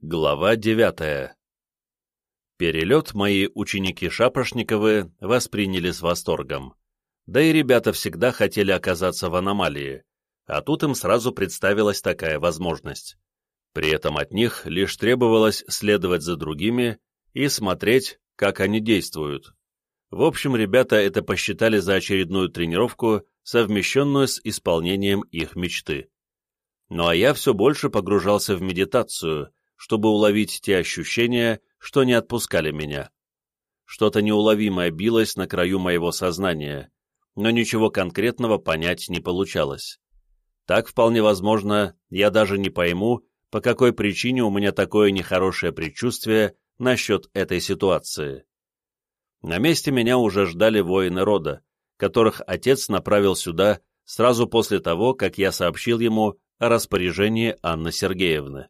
Глава девятая Перелет мои ученики Шапошниковы восприняли с восторгом. Да и ребята всегда хотели оказаться в аномалии, а тут им сразу представилась такая возможность. При этом от них лишь требовалось следовать за другими и смотреть, как они действуют. В общем, ребята это посчитали за очередную тренировку, совмещенную с исполнением их мечты. Ну а я все больше погружался в медитацию, чтобы уловить те ощущения, что не отпускали меня. Что-то неуловимое билось на краю моего сознания, но ничего конкретного понять не получалось. Так, вполне возможно, я даже не пойму, по какой причине у меня такое нехорошее предчувствие насчет этой ситуации. На месте меня уже ждали воины рода, которых отец направил сюда сразу после того, как я сообщил ему о распоряжении Анны Сергеевны.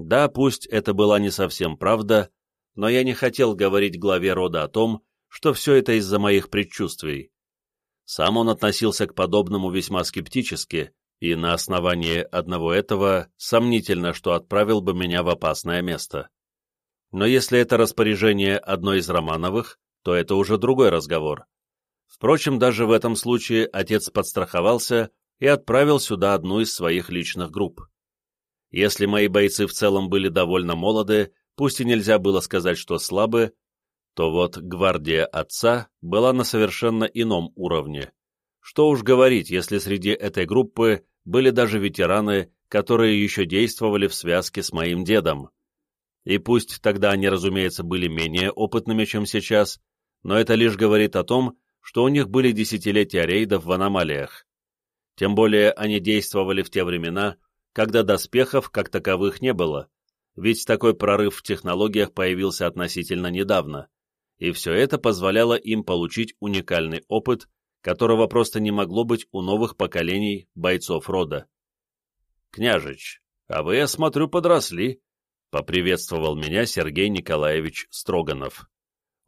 Да, пусть это была не совсем правда, но я не хотел говорить главе рода о том, что все это из-за моих предчувствий. Сам он относился к подобному весьма скептически, и на основании одного этого сомнительно, что отправил бы меня в опасное место. Но если это распоряжение одной из Романовых, то это уже другой разговор. Впрочем, даже в этом случае отец подстраховался и отправил сюда одну из своих личных групп. Если мои бойцы в целом были довольно молоды, пусть и нельзя было сказать, что слабы, то вот гвардия отца была на совершенно ином уровне. Что уж говорить, если среди этой группы были даже ветераны, которые еще действовали в связке с моим дедом. И пусть тогда они, разумеется, были менее опытными, чем сейчас, но это лишь говорит о том, что у них были десятилетия рейдов в аномалиях. Тем более они действовали в те времена, когда доспехов как таковых не было, ведь такой прорыв в технологиях появился относительно недавно, и все это позволяло им получить уникальный опыт, которого просто не могло быть у новых поколений бойцов рода. «Княжич, а вы, я смотрю, подросли», — поприветствовал меня Сергей Николаевич Строганов.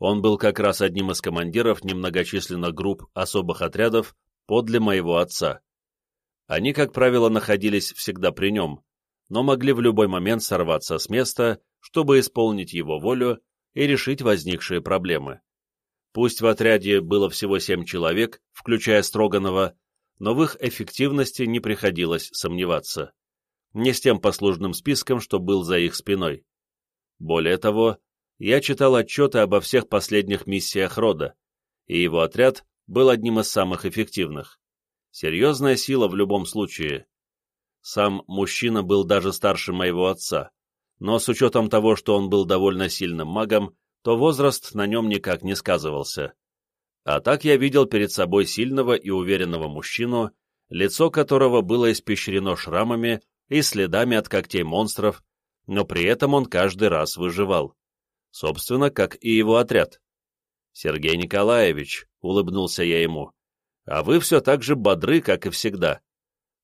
Он был как раз одним из командиров немногочисленных групп особых отрядов подле моего отца. Они, как правило, находились всегда при нем, но могли в любой момент сорваться с места, чтобы исполнить его волю и решить возникшие проблемы. Пусть в отряде было всего семь человек, включая Строганова, но в их эффективности не приходилось сомневаться. Не с тем послужным списком, что был за их спиной. Более того, я читал отчеты обо всех последних миссиях рода, и его отряд был одним из самых эффективных. Серьезная сила в любом случае. Сам мужчина был даже старше моего отца, но с учетом того, что он был довольно сильным магом, то возраст на нем никак не сказывался. А так я видел перед собой сильного и уверенного мужчину, лицо которого было испещрено шрамами и следами от когтей монстров, но при этом он каждый раз выживал. Собственно, как и его отряд. «Сергей Николаевич», — улыбнулся я ему, а вы все так же бодры, как и всегда.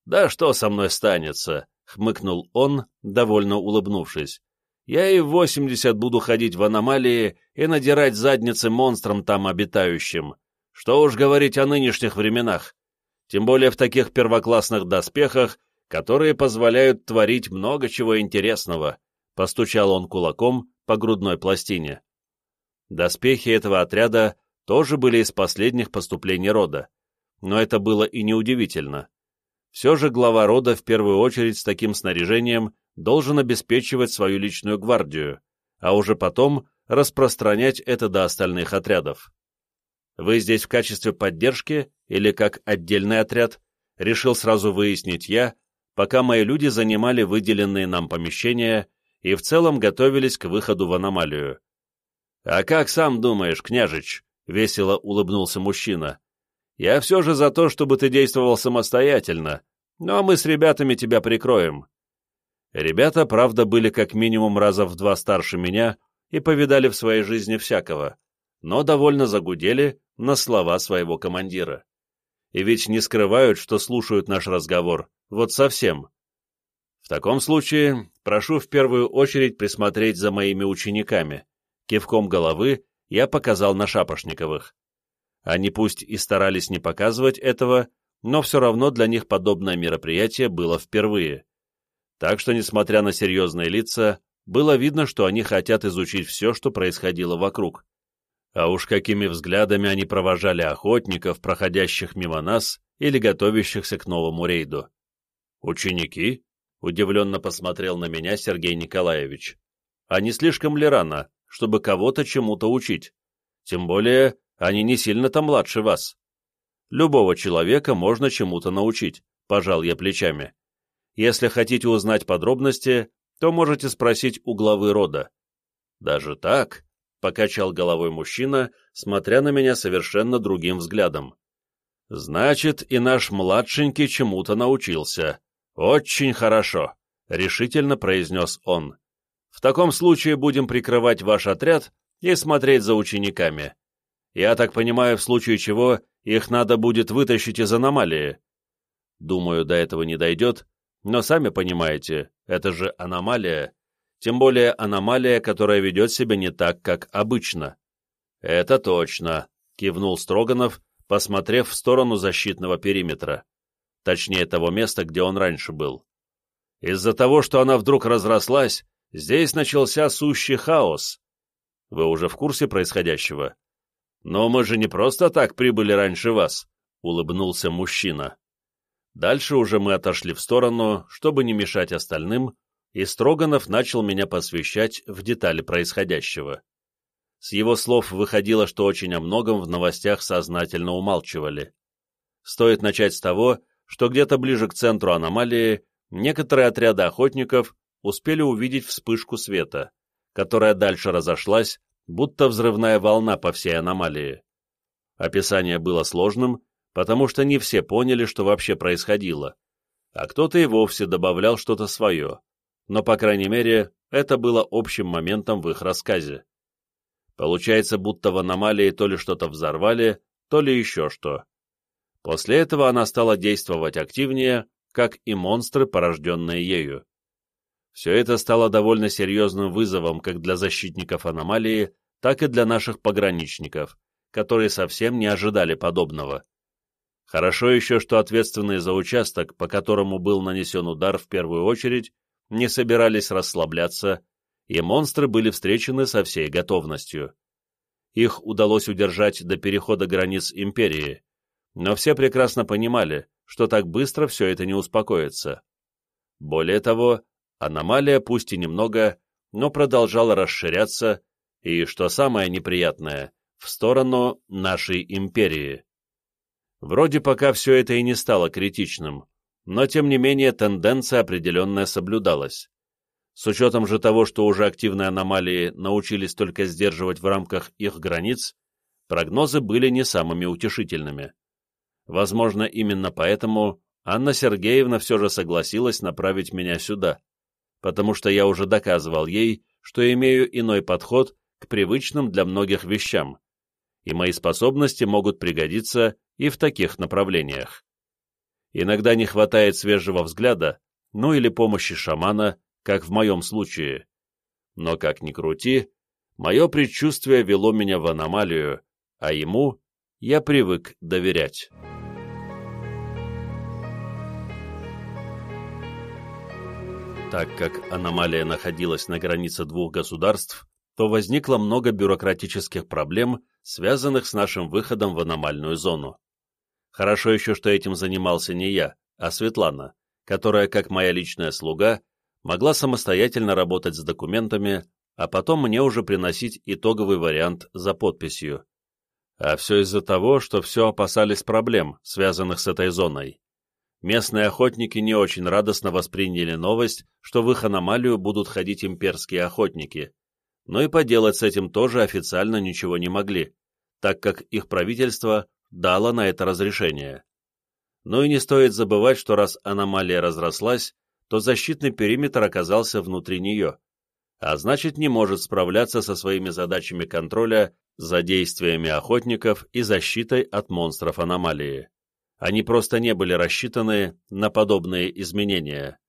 Да что со мной станется, хмыкнул он, довольно улыбнувшись. Я и в восемьдесят буду ходить в аномалии и надирать задницы монстрам там обитающим. Что уж говорить о нынешних временах. Тем более в таких первоклассных доспехах, которые позволяют творить много чего интересного. Постучал он кулаком по грудной пластине. Доспехи этого отряда тоже были из последних поступлений рода но это было и неудивительно. Все же глава рода в первую очередь с таким снаряжением должен обеспечивать свою личную гвардию, а уже потом распространять это до остальных отрядов. Вы здесь в качестве поддержки или как отдельный отряд, решил сразу выяснить я, пока мои люди занимали выделенные нам помещения и в целом готовились к выходу в аномалию. «А как сам думаешь, княжич?» — весело улыбнулся мужчина. Я все же за то, чтобы ты действовал самостоятельно, но мы с ребятами тебя прикроем». Ребята, правда, были как минимум раза в два старше меня и повидали в своей жизни всякого, но довольно загудели на слова своего командира. И ведь не скрывают, что слушают наш разговор, вот совсем. В таком случае прошу в первую очередь присмотреть за моими учениками. Кивком головы я показал на Шапошниковых. Они пусть и старались не показывать этого, но все равно для них подобное мероприятие было впервые. Так что, несмотря на серьезные лица, было видно, что они хотят изучить все, что происходило вокруг. А уж какими взглядами они провожали охотников, проходящих мимо нас или готовящихся к новому рейду. «Ученики?» — удивленно посмотрел на меня Сергей Николаевич. «А не слишком ли рано, чтобы кого-то чему-то учить? Тем более, они не сильно-то младше вас. Любого человека можно чему-то научить, пожал я плечами. Если хотите узнать подробности, то можете спросить у главы рода. Даже так? Покачал головой мужчина, смотря на меня совершенно другим взглядом. Значит, и наш младшенький чему-то научился. Очень хорошо, решительно произнес он. В таком случае будем прикрывать ваш отряд и смотреть за учениками. Я так понимаю, в случае чего их надо будет вытащить из аномалии. Думаю, до этого не дойдет, но сами понимаете, это же аномалия, тем более аномалия, которая ведет себя не так, как обычно. Это точно, кивнул Строганов, посмотрев в сторону защитного периметра, точнее того места, где он раньше был. Из-за того, что она вдруг разрослась, здесь начался сущий хаос. Вы уже в курсе происходящего? Но мы же не просто так прибыли раньше вас, улыбнулся мужчина. Дальше уже мы отошли в сторону, чтобы не мешать остальным, и Строганов начал меня посвящать в детали происходящего. С его слов выходило, что очень о многом в новостях сознательно умалчивали. Стоит начать с того, что где-то ближе к центру аномалии некоторые отряды охотников успели увидеть вспышку света, которая дальше разошлась, будто взрывная волна по всей аномалии. Описание было сложным, потому что не все поняли, что вообще происходило, а кто-то и вовсе добавлял что-то свое, но, по крайней мере, это было общим моментом в их рассказе. Получается, будто в аномалии то ли что-то взорвали, то ли еще что. После этого она стала действовать активнее, как и монстры, порожденные ею. Все это стало довольно серьезным вызовом как для защитников аномалии, так и для наших пограничников, которые совсем не ожидали подобного. Хорошо еще, что ответственные за участок, по которому был нанесен удар в первую очередь, не собирались расслабляться, и монстры были встречены со всей готовностью. Их удалось удержать до перехода границ Империи, но все прекрасно понимали, что так быстро все это не успокоится. Более того, Аномалия, пусть и немного, но продолжала расширяться, и, что самое неприятное, в сторону нашей империи. Вроде пока все это и не стало критичным, но тем не менее тенденция определенная соблюдалась. С учетом же того, что уже активные аномалии научились только сдерживать в рамках их границ, прогнозы были не самыми утешительными. Возможно, именно поэтому Анна Сергеевна все же согласилась направить меня сюда потому что я уже доказывал ей, что имею иной подход к привычным для многих вещам, и мои способности могут пригодиться и в таких направлениях. Иногда не хватает свежего взгляда, ну или помощи шамана, как в моем случае. Но как ни крути, мое предчувствие вело меня в аномалию, а ему я привык доверять. Так как аномалия находилась на границе двух государств, то возникло много бюрократических проблем, связанных с нашим выходом в аномальную зону. Хорошо еще, что этим занимался не я, а Светлана, которая, как моя личная слуга, могла самостоятельно работать с документами, а потом мне уже приносить итоговый вариант за подписью. А все из-за того, что все опасались проблем, связанных с этой зоной местные охотники не очень радостно восприняли новость, что в их аномалию будут ходить имперские охотники, но и поделать с этим тоже официально ничего не могли, так как их правительство дало на это разрешение. Но и не стоит забывать, что раз аномалия разрослась, то защитный периметр оказался внутри нее, а значит не может справляться со своими задачами контроля за действиями охотников и защитой от монстров аномалии они просто не были рассчитаны на подобные изменения.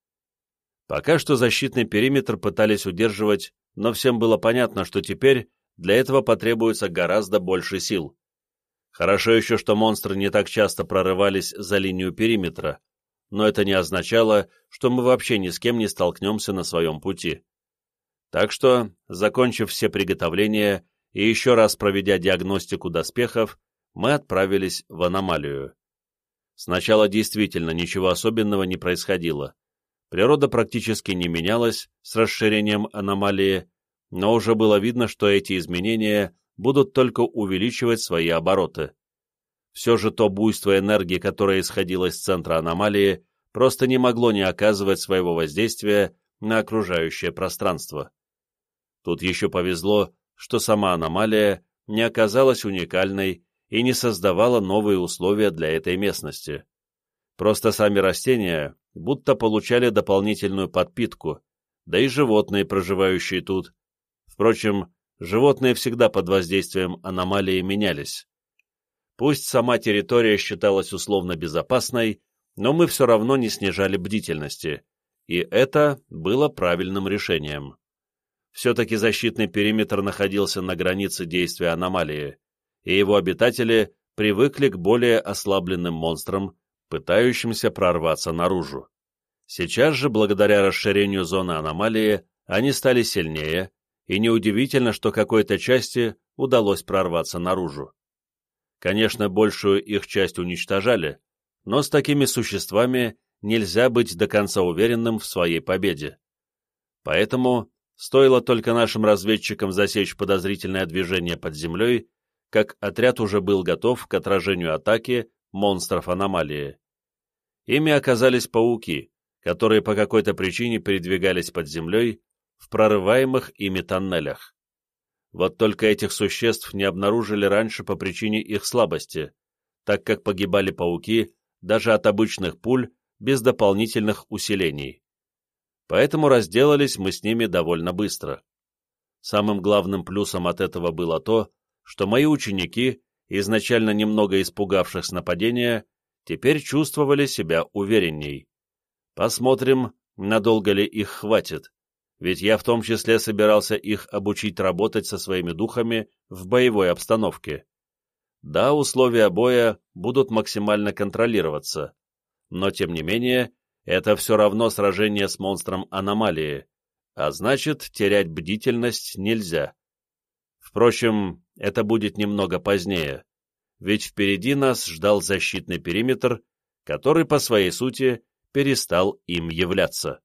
Пока что защитный периметр пытались удерживать, но всем было понятно, что теперь для этого потребуется гораздо больше сил. Хорошо еще, что монстры не так часто прорывались за линию периметра, но это не означало, что мы вообще ни с кем не столкнемся на своем пути. Так что, закончив все приготовления и еще раз проведя диагностику доспехов, мы отправились в аномалию. Сначала действительно ничего особенного не происходило. Природа практически не менялась с расширением аномалии, но уже было видно, что эти изменения будут только увеличивать свои обороты. Все же то буйство энергии, которое исходило из центра аномалии, просто не могло не оказывать своего воздействия на окружающее пространство. Тут еще повезло, что сама аномалия не оказалась уникальной и не создавала новые условия для этой местности. Просто сами растения будто получали дополнительную подпитку, да и животные, проживающие тут. Впрочем, животные всегда под воздействием аномалии менялись. Пусть сама территория считалась условно безопасной, но мы все равно не снижали бдительности, и это было правильным решением. Все-таки защитный периметр находился на границе действия аномалии, и его обитатели привыкли к более ослабленным монстрам, пытающимся прорваться наружу. Сейчас же, благодаря расширению зоны аномалии, они стали сильнее, и неудивительно, что какой-то части удалось прорваться наружу. Конечно, большую их часть уничтожали, но с такими существами нельзя быть до конца уверенным в своей победе. Поэтому стоило только нашим разведчикам засечь подозрительное движение под землей, как отряд уже был готов к отражению атаки монстров аномалии. Ими оказались пауки, которые по какой-то причине передвигались под землей в прорываемых ими тоннелях. Вот только этих существ не обнаружили раньше по причине их слабости, так как погибали пауки даже от обычных пуль без дополнительных усилений. Поэтому разделались мы с ними довольно быстро. Самым главным плюсом от этого было то, что мои ученики, изначально немного испугавшись нападения, теперь чувствовали себя уверенней. Посмотрим, надолго ли их хватит ведь я в том числе собирался их обучить работать со своими духами в боевой обстановке. Да, условия боя будут максимально контролироваться, но тем не менее, это все равно сражение с монстром аномалии, а значит, терять бдительность нельзя. Впрочем, это будет немного позднее, ведь впереди нас ждал защитный периметр, который по своей сути перестал им являться.